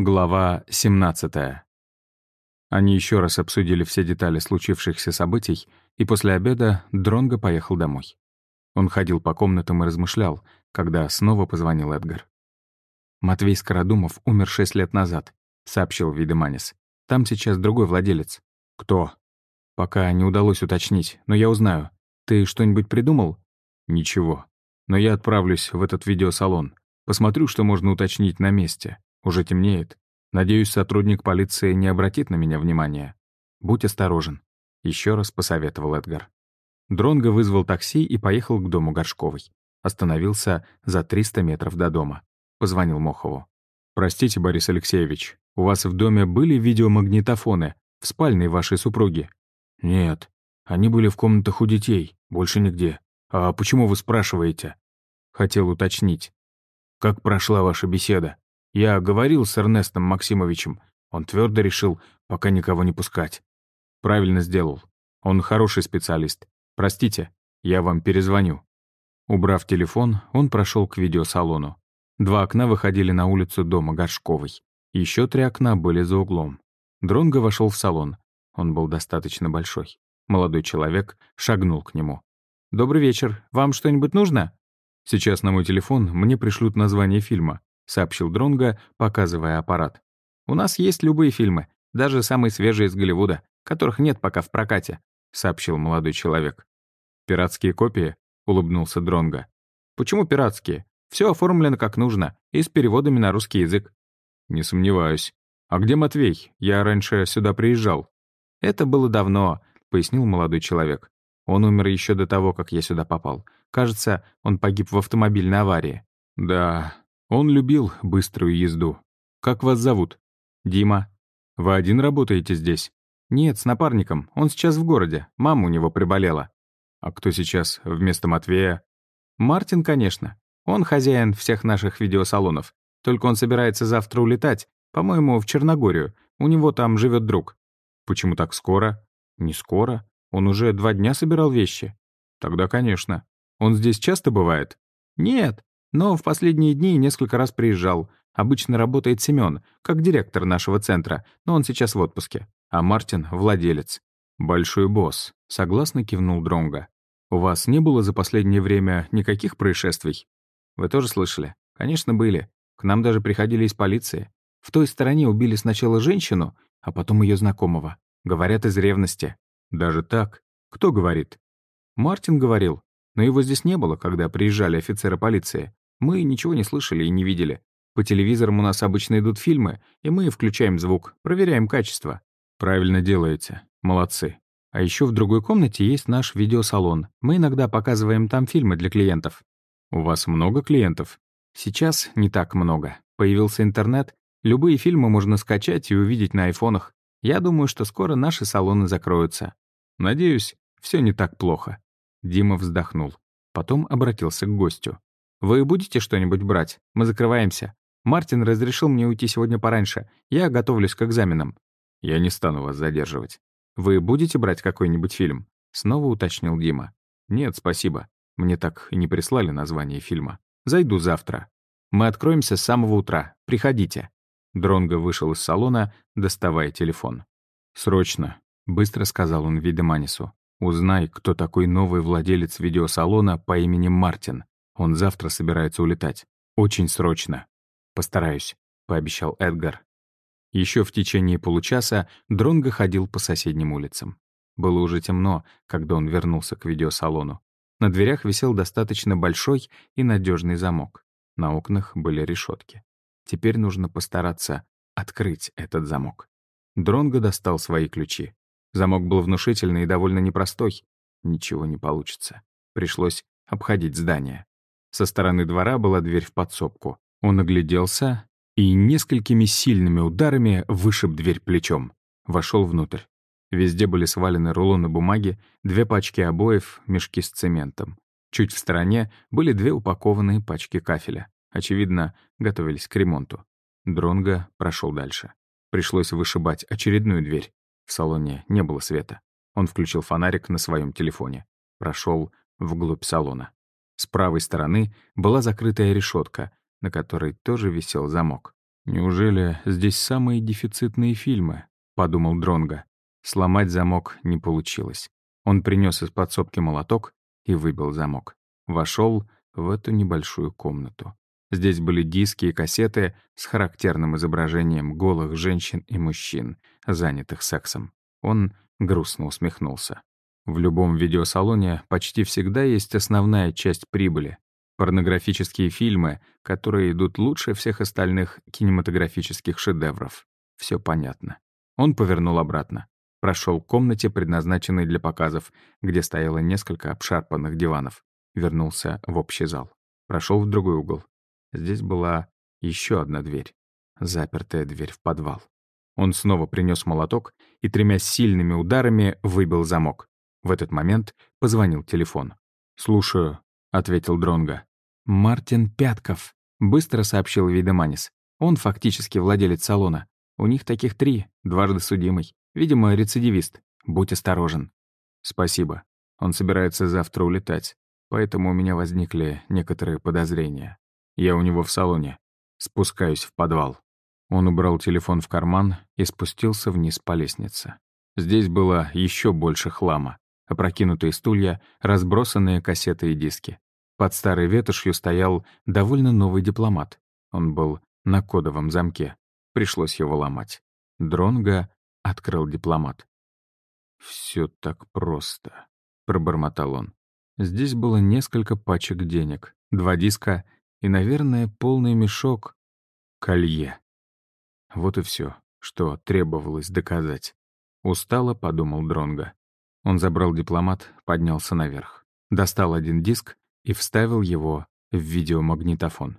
Глава 17. Они еще раз обсудили все детали случившихся событий, и после обеда Дронго поехал домой. Он ходил по комнатам и размышлял, когда снова позвонил Эдгар. «Матвей Скородумов умер шесть лет назад», — сообщил Видеманис. «Там сейчас другой владелец». «Кто?» «Пока не удалось уточнить, но я узнаю. Ты что-нибудь придумал?» «Ничего. Но я отправлюсь в этот видеосалон. Посмотрю, что можно уточнить на месте. Уже темнеет. Надеюсь, сотрудник полиции не обратит на меня внимания. Будь осторожен. Еще раз посоветовал Эдгар. Дронго вызвал такси и поехал к дому Горшковой. Остановился за 300 метров до дома. Позвонил Мохову. «Простите, Борис Алексеевич, у вас в доме были видеомагнитофоны в спальне вашей супруги?» «Нет. Они были в комнатах у детей, больше нигде. А почему вы спрашиваете?» Хотел уточнить. «Как прошла ваша беседа?» Я говорил с Эрнестом Максимовичем. Он твердо решил пока никого не пускать. Правильно сделал. Он хороший специалист. Простите, я вам перезвоню. Убрав телефон, он прошел к видеосалону. Два окна выходили на улицу дома Горшковой. Еще три окна были за углом. Дронго вошел в салон. Он был достаточно большой. Молодой человек шагнул к нему. «Добрый вечер. Вам что-нибудь нужно?» «Сейчас на мой телефон мне пришлют название фильма сообщил Дронга, показывая аппарат. «У нас есть любые фильмы, даже самые свежие из Голливуда, которых нет пока в прокате», — сообщил молодой человек. «Пиратские копии?» — улыбнулся Дронга. «Почему пиратские? Все оформлено как нужно и с переводами на русский язык». «Не сомневаюсь. А где Матвей? Я раньше сюда приезжал». «Это было давно», — пояснил молодой человек. «Он умер еще до того, как я сюда попал. Кажется, он погиб в автомобильной аварии». «Да, он любил быструю езду. «Как вас зовут?» «Дима». «Вы один работаете здесь?» «Нет, с напарником. Он сейчас в городе. Мама у него приболела». «А кто сейчас вместо Матвея?» «Мартин, конечно. Он хозяин всех наших видеосалонов. Только он собирается завтра улетать, по-моему, в Черногорию. У него там живет друг». «Почему так скоро?» «Не скоро. Он уже два дня собирал вещи». «Тогда, конечно. Он здесь часто бывает?» «Нет. Но в последние дни несколько раз приезжал. Обычно работает Семён, как директор нашего центра, но он сейчас в отпуске. А Мартин — владелец. «Большой босс», — согласно кивнул Дронга. «У вас не было за последнее время никаких происшествий?» «Вы тоже слышали?» «Конечно, были. К нам даже приходили из полиции. В той стороне убили сначала женщину, а потом ее знакомого. Говорят, из ревности». «Даже так? Кто говорит?» «Мартин говорил. Но его здесь не было, когда приезжали офицеры полиции. Мы ничего не слышали и не видели. По телевизорам у нас обычно идут фильмы, и мы включаем звук, проверяем качество. Правильно делаете. Молодцы. А еще в другой комнате есть наш видеосалон. Мы иногда показываем там фильмы для клиентов. У вас много клиентов? Сейчас не так много. Появился интернет. Любые фильмы можно скачать и увидеть на айфонах. Я думаю, что скоро наши салоны закроются. Надеюсь, все не так плохо. Дима вздохнул. Потом обратился к гостю. «Вы будете что-нибудь брать? Мы закрываемся. Мартин разрешил мне уйти сегодня пораньше. Я готовлюсь к экзаменам». «Я не стану вас задерживать. Вы будете брать какой-нибудь фильм?» Снова уточнил Дима. «Нет, спасибо. Мне так и не прислали название фильма. Зайду завтра. Мы откроемся с самого утра. Приходите». Дронго вышел из салона, доставая телефон. «Срочно», — быстро сказал он Видеманису. Узнай, кто такой новый владелец видеосалона по имени Мартин. Он завтра собирается улетать. Очень срочно. Постараюсь, пообещал Эдгар. Еще в течение получаса Дронго ходил по соседним улицам. Было уже темно, когда он вернулся к видеосалону. На дверях висел достаточно большой и надежный замок. На окнах были решетки. Теперь нужно постараться открыть этот замок. Дронго достал свои ключи. Замок был внушительный и довольно непростой. Ничего не получится. Пришлось обходить здание. Со стороны двора была дверь в подсобку. Он огляделся и несколькими сильными ударами вышиб дверь плечом. Вошел внутрь. Везде были свалены рулоны бумаги, две пачки обоев, мешки с цементом. Чуть в стороне были две упакованные пачки кафеля. Очевидно, готовились к ремонту. Дронго прошел дальше. Пришлось вышибать очередную дверь. В салоне не было света. Он включил фонарик на своем телефоне. Прошел вглубь салона. С правой стороны была закрытая решетка, на которой тоже висел замок. Неужели здесь самые дефицитные фильмы? подумал Дронга. Сломать замок не получилось. Он принес из подсобки молоток и выбил замок. Вошел в эту небольшую комнату. Здесь были диски и кассеты с характерным изображением голых женщин и мужчин, занятых сексом. Он грустно усмехнулся. В любом видеосалоне почти всегда есть основная часть прибыли. Порнографические фильмы, которые идут лучше всех остальных кинематографических шедевров. Все понятно. Он повернул обратно. Прошел к комнате, предназначенной для показов, где стояло несколько обшарпанных диванов. Вернулся в общий зал. Прошел в другой угол. Здесь была еще одна дверь. Запертая дверь в подвал. Он снова принес молоток и тремя сильными ударами выбил замок. В этот момент позвонил телефон. «Слушаю», — ответил Дронга. «Мартин Пятков», — быстро сообщил Видеманис. «Он фактически владелец салона. У них таких три, дважды судимый. Видимо, рецидивист. Будь осторожен». «Спасибо. Он собирается завтра улетать, поэтому у меня возникли некоторые подозрения. Я у него в салоне. Спускаюсь в подвал». Он убрал телефон в карман и спустился вниз по лестнице. Здесь было еще больше хлама. Опрокинутые стулья, разбросанные кассеты и диски. Под старой ветошью стоял довольно новый дипломат. Он был на кодовом замке. Пришлось его ломать. Дронго открыл дипломат. «Все так просто», — пробормотал он. Здесь было несколько пачек денег, два диска и, наверное, полный мешок колье. Вот и все, что требовалось доказать. Устало подумал Дронга. Он забрал дипломат, поднялся наверх, достал один диск и вставил его в видеомагнитофон.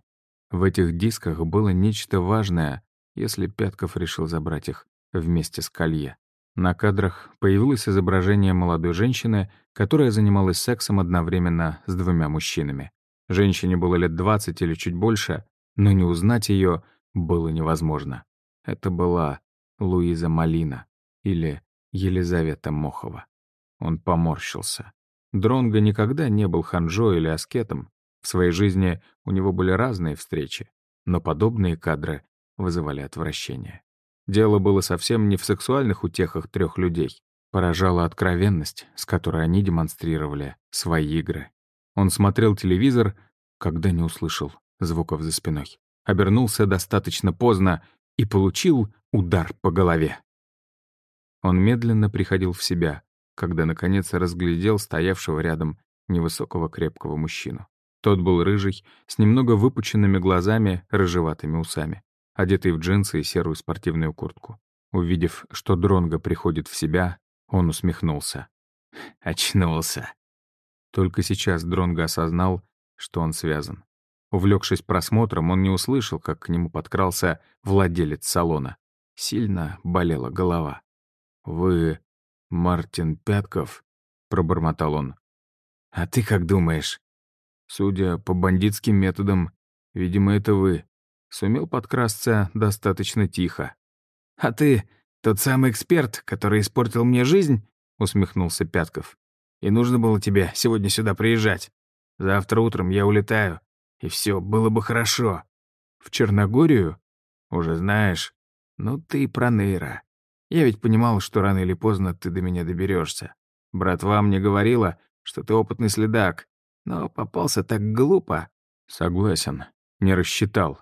В этих дисках было нечто важное, если Пятков решил забрать их вместе с колье. На кадрах появилось изображение молодой женщины, которая занималась сексом одновременно с двумя мужчинами. Женщине было лет 20 или чуть больше, но не узнать ее было невозможно. Это была Луиза Малина или Елизавета Мохова. Он поморщился. Дронго никогда не был ханжо или аскетом. В своей жизни у него были разные встречи, но подобные кадры вызывали отвращение. Дело было совсем не в сексуальных утехах трех людей. Поражала откровенность, с которой они демонстрировали свои игры. Он смотрел телевизор, когда не услышал звуков за спиной. Обернулся достаточно поздно и получил удар по голове. Он медленно приходил в себя, когда, наконец, разглядел стоявшего рядом невысокого крепкого мужчину. Тот был рыжий, с немного выпученными глазами, рыжеватыми усами, одетый в джинсы и серую спортивную куртку. Увидев, что Дронго приходит в себя, он усмехнулся. «Очнулся». Только сейчас Дронго осознал, что он связан. Увлекшись просмотром, он не услышал, как к нему подкрался владелец салона. Сильно болела голова. «Вы Мартин Пятков?» — пробормотал он. «А ты как думаешь?» «Судя по бандитским методам, видимо, это вы. Сумел подкрасться достаточно тихо». «А ты тот самый эксперт, который испортил мне жизнь?» — усмехнулся Пятков. «И нужно было тебе сегодня сюда приезжать. Завтра утром я улетаю. И все было бы хорошо. В Черногорию? Уже знаешь. Ну ты проныра. Я ведь понимал, что рано или поздно ты до меня доберешься. Братва мне говорила, что ты опытный следак, но попался так глупо. Согласен, не рассчитал.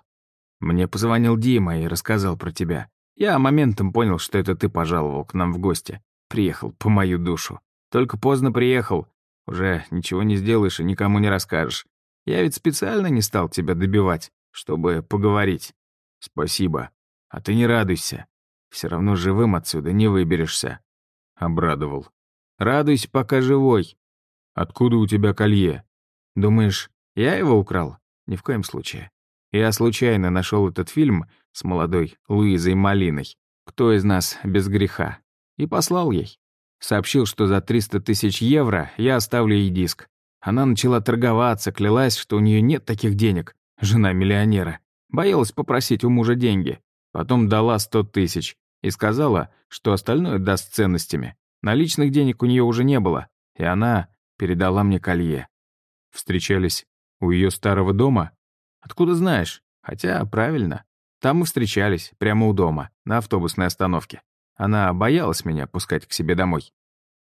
Мне позвонил Дима и рассказал про тебя. Я моментом понял, что это ты пожаловал к нам в гости. Приехал по мою душу. Только поздно приехал. Уже ничего не сделаешь и никому не расскажешь. Я ведь специально не стал тебя добивать, чтобы поговорить. Спасибо. А ты не радуйся. Все равно живым отсюда не выберешься. Обрадовал. Радуйся, пока живой. Откуда у тебя колье? Думаешь, я его украл? Ни в коем случае. Я случайно нашел этот фильм с молодой Луизой Малиной. Кто из нас без греха? И послал ей. Сообщил, что за 300 тысяч евро я оставлю ей диск. Она начала торговаться, клялась, что у нее нет таких денег. Жена миллионера. Боялась попросить у мужа деньги. Потом дала сто тысяч и сказала, что остальное даст ценностями. Наличных денег у нее уже не было, и она передала мне колье. Встречались у ее старого дома? Откуда знаешь? Хотя, правильно. Там мы встречались, прямо у дома, на автобусной остановке. Она боялась меня пускать к себе домой.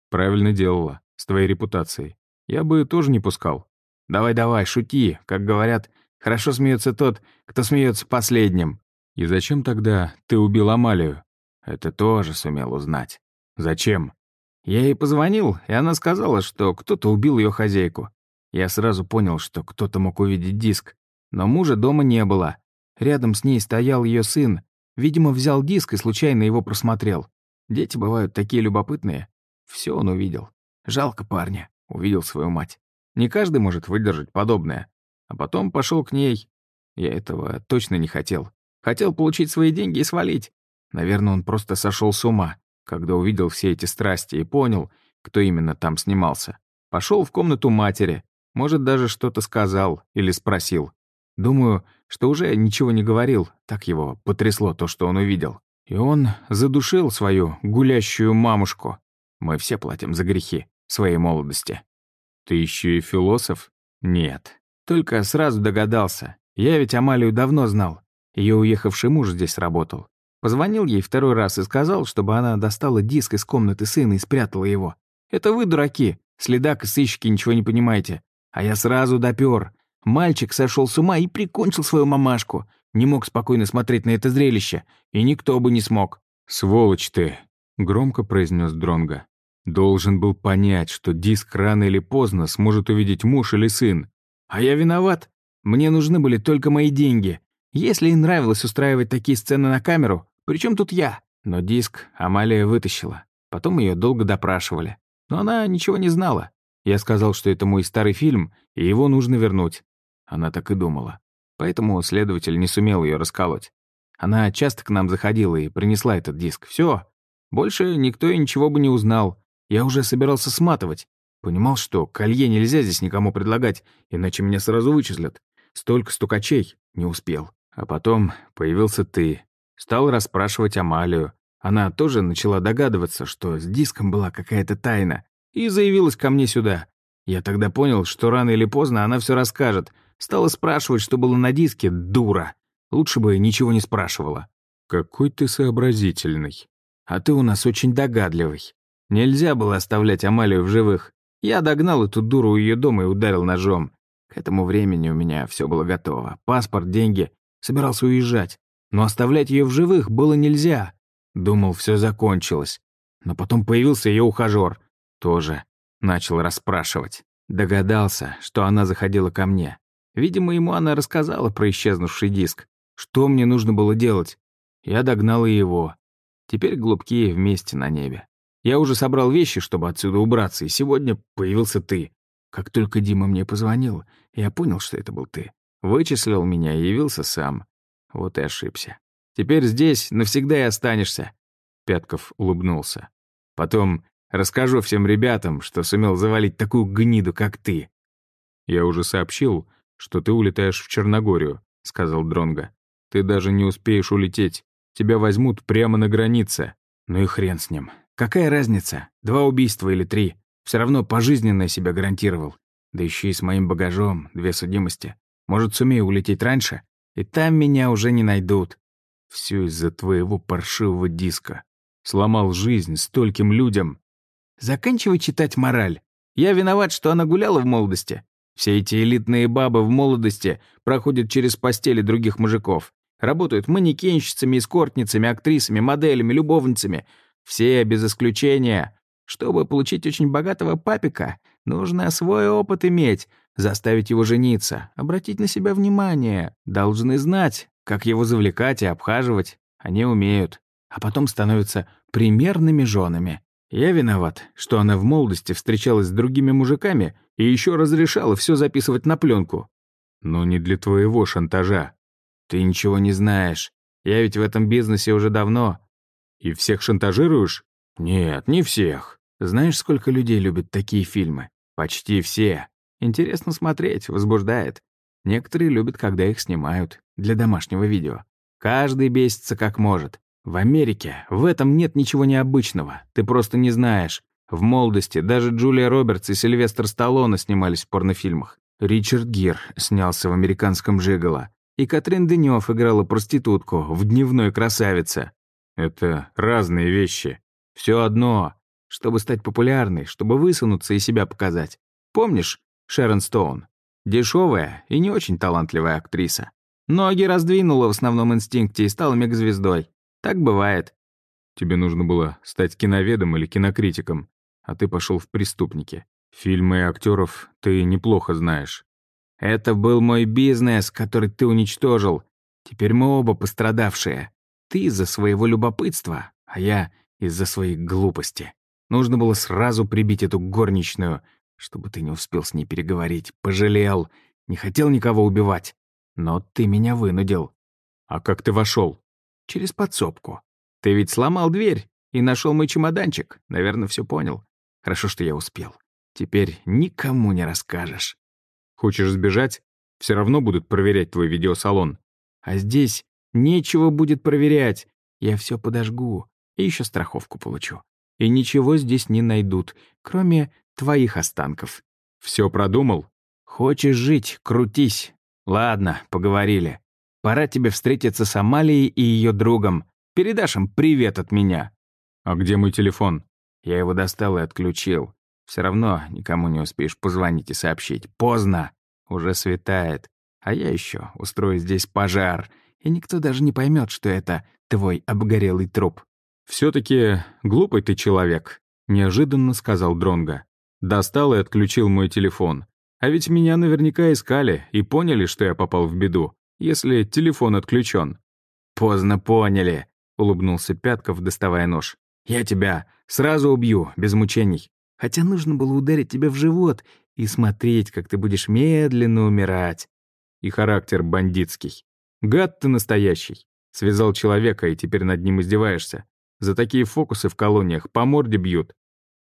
Правильно делала, с твоей репутацией. Я бы тоже не пускал. Давай-давай, шути, как говорят, хорошо смеется тот, кто смеется последним. И зачем тогда ты убил Амалию? Это тоже сумел узнать. Зачем? Я ей позвонил, и она сказала, что кто-то убил ее хозяйку. Я сразу понял, что кто-то мог увидеть диск. Но мужа дома не было. Рядом с ней стоял ее сын. Видимо, взял диск и случайно его просмотрел. Дети бывают такие любопытные. Все он увидел. Жалко парня. Увидел свою мать. Не каждый может выдержать подобное. А потом пошел к ней. Я этого точно не хотел. Хотел получить свои деньги и свалить. Наверное, он просто сошел с ума, когда увидел все эти страсти и понял, кто именно там снимался. Пошел в комнату матери, может, даже что-то сказал или спросил. Думаю, что уже ничего не говорил, так его потрясло то, что он увидел. И он задушил свою гулящую мамушку. Мы все платим за грехи своей молодости. Ты еще и философ? Нет. Только сразу догадался. Я ведь Амалию давно знал. Ее уехавший муж здесь работал. Позвонил ей второй раз и сказал, чтобы она достала диск из комнаты сына и спрятала его. «Это вы, дураки, следак и сыщики, ничего не понимаете. А я сразу допер. Мальчик сошел с ума и прикончил свою мамашку. Не мог спокойно смотреть на это зрелище, и никто бы не смог. «Сволочь ты!» — громко произнес Дронга. «Должен был понять, что диск рано или поздно сможет увидеть муж или сын. А я виноват. Мне нужны были только мои деньги. Если ей нравилось устраивать такие сцены на камеру, причем тут я? Но диск Амалия вытащила. Потом ее долго допрашивали. Но она ничего не знала. Я сказал, что это мой старый фильм, и его нужно вернуть. Она так и думала. Поэтому следователь не сумел ее расколоть. Она часто к нам заходила и принесла этот диск. Все. Больше никто и ничего бы не узнал. Я уже собирался сматывать. Понимал, что колье нельзя здесь никому предлагать, иначе меня сразу вычислят. Столько стукачей. Не успел. А потом появился ты. Стал расспрашивать Амалию. Она тоже начала догадываться, что с диском была какая-то тайна, и заявилась ко мне сюда. Я тогда понял, что рано или поздно она все расскажет. Стала спрашивать, что было на диске, дура. Лучше бы ничего не спрашивала. «Какой ты сообразительный». «А ты у нас очень догадливый. Нельзя было оставлять Амалию в живых. Я догнал эту дуру у ее дома и ударил ножом. К этому времени у меня все было готово. Паспорт, деньги. Собирался уезжать. Но оставлять ее в живых было нельзя. Думал, все закончилось. Но потом появился ее ухажер. Тоже начал расспрашивать. Догадался, что она заходила ко мне. Видимо, ему она рассказала про исчезнувший диск. Что мне нужно было делать? Я догнал его. Теперь голубки вместе на небе. Я уже собрал вещи, чтобы отсюда убраться, и сегодня появился ты. Как только Дима мне позвонил, я понял, что это был ты. Вычислил меня и явился сам. Вот и ошибся. Теперь здесь навсегда и останешься. Пятков улыбнулся. Потом расскажу всем ребятам, что сумел завалить такую гниду, как ты. Я уже сообщил, что ты улетаешь в Черногорию, сказал Дронга. Ты даже не успеешь улететь. Тебя возьмут прямо на границе. Ну и хрен с ним. Какая разница, два убийства или три? Все равно пожизненно себя гарантировал. Да еще и с моим багажом, две судимости. Может, сумею улететь раньше? И там меня уже не найдут. Все из-за твоего паршивого диска. Сломал жизнь стольким людям. Заканчивай читать мораль. Я виноват, что она гуляла в молодости. Все эти элитные бабы в молодости проходят через постели других мужиков. Работают манекенщицами, эскортницами, актрисами, моделями, любовницами. Все без исключения. Чтобы получить очень богатого папика, нужно свой опыт иметь, заставить его жениться, обратить на себя внимание. Должны знать, как его завлекать и обхаживать. Они умеют. А потом становятся примерными женами. Я виноват, что она в молодости встречалась с другими мужиками и еще разрешала все записывать на пленку. Но не для твоего шантажа. Ты ничего не знаешь. Я ведь в этом бизнесе уже давно. И всех шантажируешь? Нет, не всех. Знаешь, сколько людей любят такие фильмы? Почти все. Интересно смотреть, возбуждает. Некоторые любят, когда их снимают для домашнего видео. Каждый бесится как может. В Америке в этом нет ничего необычного. Ты просто не знаешь. В молодости даже Джулия Робертс и Сильвестр Сталлоне снимались в порнофильмах. Ричард Гир снялся в американском «Жиголо». И Катрин Денёв играла проститутку в «Дневной красавице». Это разные вещи. Все одно. Чтобы стать популярной, чтобы высунуться и себя показать. Помнишь Шерон Стоун? Дешевая и не очень талантливая актриса. Ноги раздвинула в основном инстинкте и стала мегазвездой. Так бывает. Тебе нужно было стать киноведом или кинокритиком, а ты пошел в преступники. Фильмы и актеров ты неплохо знаешь. Это был мой бизнес, который ты уничтожил. Теперь мы оба пострадавшие. Ты из-за своего любопытства, а я из-за своей глупости. Нужно было сразу прибить эту горничную, чтобы ты не успел с ней переговорить. Пожалел. Не хотел никого убивать. Но ты меня вынудил. А как ты вошел? Через подсобку. Ты ведь сломал дверь и нашел мой чемоданчик. Наверное, все понял. Хорошо, что я успел. Теперь никому не расскажешь. Хочешь сбежать? Все равно будут проверять твой видеосалон. А здесь нечего будет проверять. Я все подожгу и еще страховку получу. И ничего здесь не найдут, кроме твоих останков. Все продумал? Хочешь жить, крутись. Ладно, поговорили. Пора тебе встретиться с Амалией и ее другом. Передашь им привет от меня. А где мой телефон? Я его достал и отключил. Все равно никому не успеешь позвонить и сообщить. Поздно. Уже светает. А я еще устрою здесь пожар. И никто даже не поймет, что это твой обгорелый труп. все таки глупый ты человек», — неожиданно сказал Дронга. Достал и отключил мой телефон. А ведь меня наверняка искали и поняли, что я попал в беду, если телефон отключен. «Поздно поняли», — улыбнулся Пятков, доставая нож. «Я тебя сразу убью, без мучений. Хотя нужно было ударить тебя в живот и смотреть, как ты будешь медленно умирать. И характер бандитский. Гад ты настоящий. Связал человека, и теперь над ним издеваешься. За такие фокусы в колониях по морде бьют.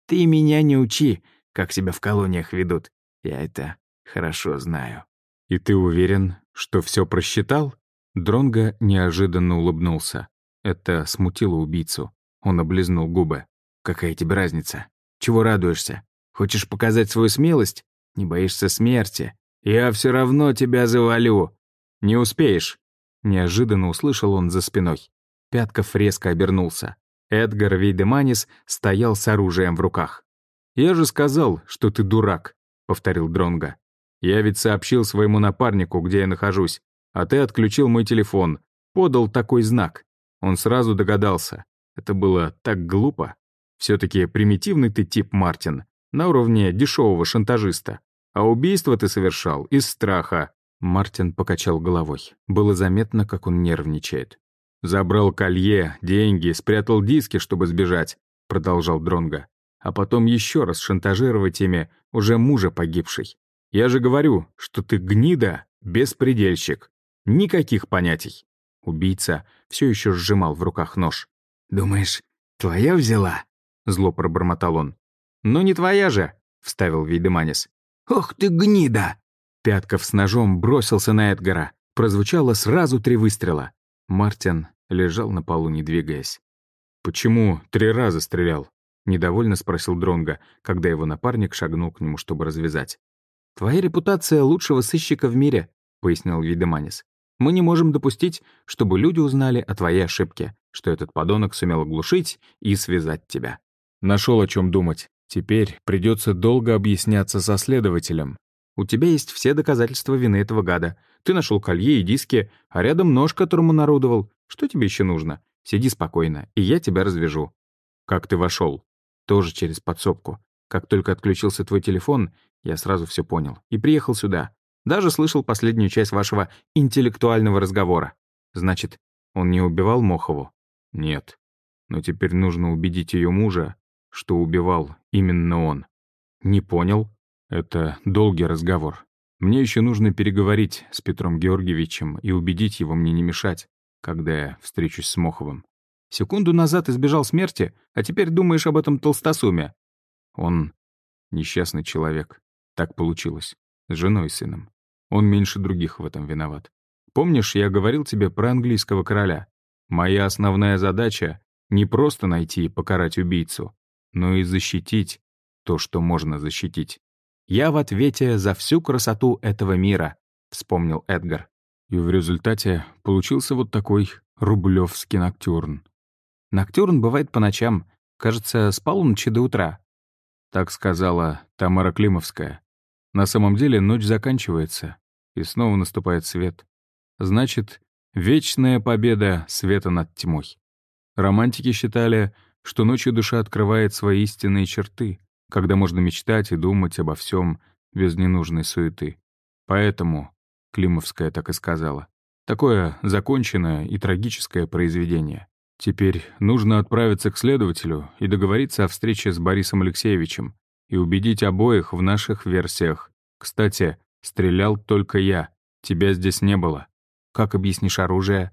Ты меня не учи, как себя в колониях ведут. Я это хорошо знаю. И ты уверен, что все просчитал? Дронго неожиданно улыбнулся. Это смутило убийцу. Он облизнул губы. «Какая тебе разница? Чего радуешься? Хочешь показать свою смелость? Не боишься смерти? Я все равно тебя завалю. Не успеешь. Неожиданно услышал он за спиной. Пятков резко обернулся. Эдгар Вейдеманис стоял с оружием в руках. «Я же сказал, что ты дурак», — повторил Дронга. «Я ведь сообщил своему напарнику, где я нахожусь, а ты отключил мой телефон, подал такой знак. Он сразу догадался. Это было так глупо. Все-таки примитивный ты тип, Мартин, на уровне дешевого шантажиста. А убийство ты совершал из страха». Мартин покачал головой. Было заметно, как он нервничает. «Забрал колье, деньги, спрятал диски, чтобы сбежать», — продолжал Дронга. «А потом еще раз шантажировать ими уже мужа погибшей. Я же говорю, что ты гнида, беспредельщик. Никаких понятий». Убийца все еще сжимал в руках нож. «Думаешь, твоя взяла?» Зло пробормотал он. «Ну не твоя же», — вставил Вейдеманис. «Ох ты гнида!» Пятков с ножом бросился на Эдгара. Прозвучало сразу три выстрела. Мартин лежал на полу, не двигаясь. «Почему три раза стрелял?» — недовольно спросил Дронга, когда его напарник шагнул к нему, чтобы развязать. «Твоя репутация лучшего сыщика в мире», — пояснил Видеманис. «Мы не можем допустить, чтобы люди узнали о твоей ошибке, что этот подонок сумел оглушить и связать тебя». Нашел о чем думать. Теперь придется долго объясняться со следователем. У тебя есть все доказательства вины этого гада. Ты нашел колье и диски, а рядом нож, которому народовал. Что тебе еще нужно? Сиди спокойно, и я тебя развяжу. Как ты вошел? Тоже через подсобку. Как только отключился твой телефон, я сразу все понял. И приехал сюда. Даже слышал последнюю часть вашего интеллектуального разговора. Значит, он не убивал Мохову? Нет. Но теперь нужно убедить ее мужа, что убивал именно он. Не понял? Это долгий разговор. Мне еще нужно переговорить с Петром Георгиевичем и убедить его мне не мешать, когда я встречусь с Моховым. Секунду назад избежал смерти, а теперь думаешь об этом толстосуме. Он несчастный человек. Так получилось. С женой и сыном. Он меньше других в этом виноват. Помнишь, я говорил тебе про английского короля? Моя основная задача — не просто найти и покарать убийцу, но и защитить то, что можно защитить. «Я в ответе за всю красоту этого мира», — вспомнил Эдгар. И в результате получился вот такой рублевский ноктюрн. Ноктюрн бывает по ночам. Кажется, с полуночи до утра. Так сказала Тамара Климовская. На самом деле ночь заканчивается, и снова наступает свет. Значит, вечная победа света над тьмой. Романтики считали, что ночью душа открывает свои истинные черты, когда можно мечтать и думать обо всем без ненужной суеты. Поэтому, Климовская так и сказала, такое законченное и трагическое произведение. Теперь нужно отправиться к следователю и договориться о встрече с Борисом Алексеевичем и убедить обоих в наших версиях. Кстати, стрелял только я, тебя здесь не было. Как объяснишь оружие?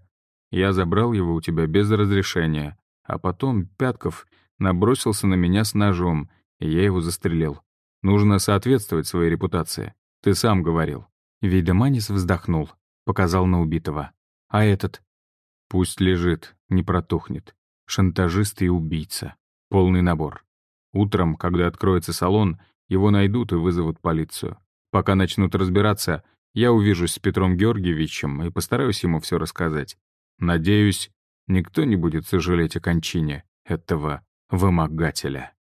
Я забрал его у тебя без разрешения, а потом Пятков набросился на меня с ножом, и я его застрелил. Нужно соответствовать своей репутации. Ты сам говорил. Видоманис вздохнул, показал на убитого. А этот? Пусть лежит, не протухнет. Шантажист и убийца. Полный набор. Утром, когда откроется салон, его найдут и вызовут полицию. Пока начнут разбираться, я увижусь с Петром Георгиевичем и постараюсь ему все рассказать. Надеюсь, никто не будет сожалеть о кончине этого вымогателя.